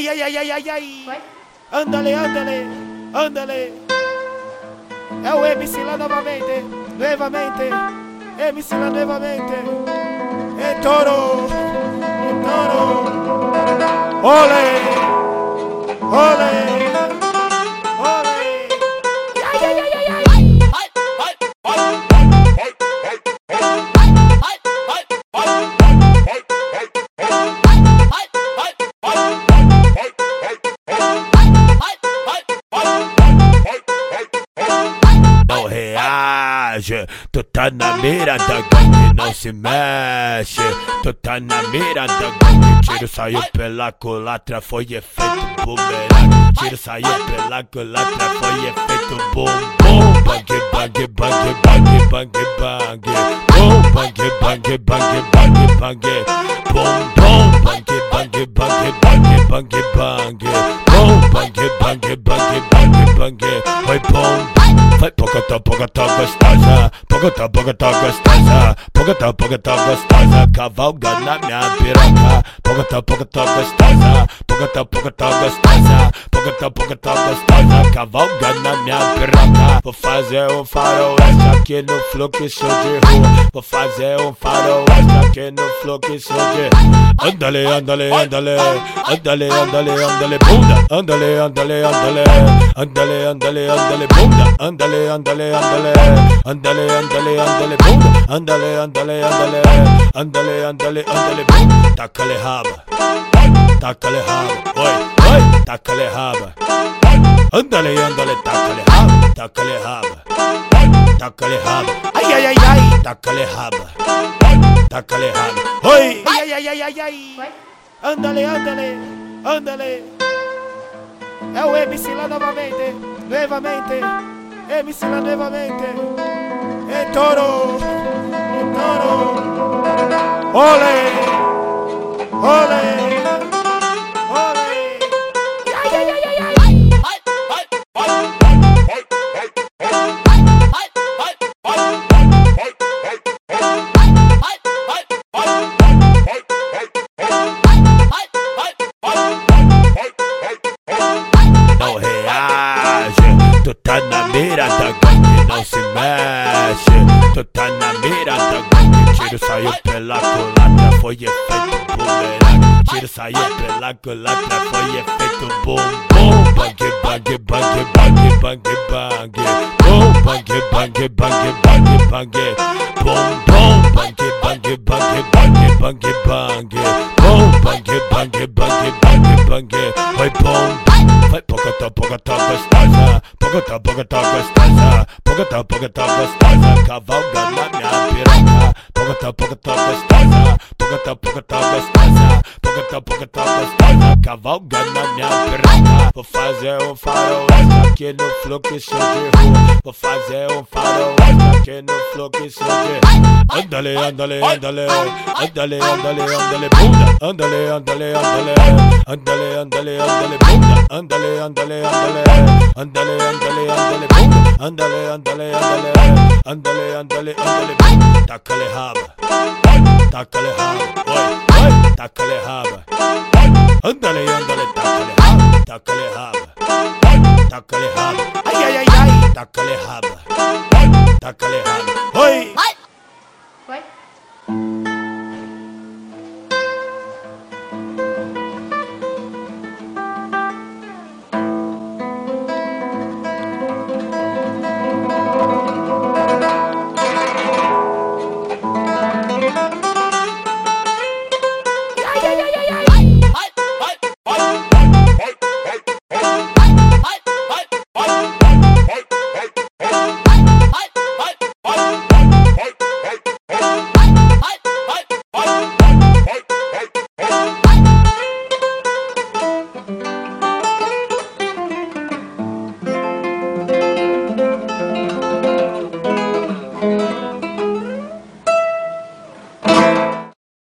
Ai, ai, ai, ai, ai, ai. Foi? Andale, andale, andale. É o MC lá novamente, novamente. MC lá novamente. É toro, é toro. Ole, ole, reage. Tu tá na mira da gangue, não se mexe. Tu tá na mira da gangue. Tiro saiu pela culatra, foi efeito bumerangue. Tiro saiu pela culatra, foi efeito bum bum. Bang bang bang bang bang bang. Bum bang bang bang bang bang. Vai pocotó, pocotó gostosa Pocotó, pocotó gostosa Pocotó, pocotó gostosa Cavalga na minha piroca Pocotó, pocotó gostosa Pocotó, pocotó gostosa Pocotó, pocotó gostosa Cavalga na minha piroca Vou fazer um faroeste aqui no fluxo de rua. Vou fazer um faroeste aqui no fluxo de Andale, andale, andale. Andale, andale, andale, bunda. Andale, andale, andale. Andale, andale, andale, bunda. Andale, andale, andale. Andale, andale, andale, bunda. Andale, andale, andale. Andale, andale, andale, bunda. Taca-lhe raba Taca-lhe raba Oi, oi. Taca-lhe raba Andale, andale, taca-lhe raba Taca-lhe raba Taca-lhe raba Ai, ai, ai, ai. Taca-lhe raba Taca-lhe raba Oi Ai, ai, ai, ai, ai. Andale, andale, andale. É o MC lá novamente, novamente. MC lá novamente. É toro, é toro. Ole, da gangue, tiro saiu pela culatra, foi efeito bumerangue. Tiro saiu pela culatra, foi efeito bum bum. Bang bang bang bang bang bang. Bum bang bang bang bang bang. Bum bum bang bang bang bang bang bang. Bum bang bang bang bang bang. Foi bom. Vai pocotó, pocotó gostosa Pocotó, pocotó gostosa Pocotó, pocotó gostosa Cavalga na minha piroca Pocotó, pocotó gostosa Pocotó, pocotó gostosa. Pocotó, pocotó gostosa. Cavalga na minha piroca Vou fazer um faroeste aqui no fluxo de rua. Vou fazer um faroeste aqui no fluxo de Andale, andale, andale. Andale, andale, andale, bunda. Andale, andale, andale. Andale, andale, andale, bunda. Andale, andale, andale. Andale, andale, andale, bunda. Andale, andale, andale. Andale, andale, andale, bunda. Taca-lhe raba Taca-lhe raba Taca-lhe raba Andale, andale, taca-lhe raba Taca-lhe raba Taca-lhe raba Ai, ai, ai, ai. Taca-lhe raba Taca-lhe raba Oi. Foi?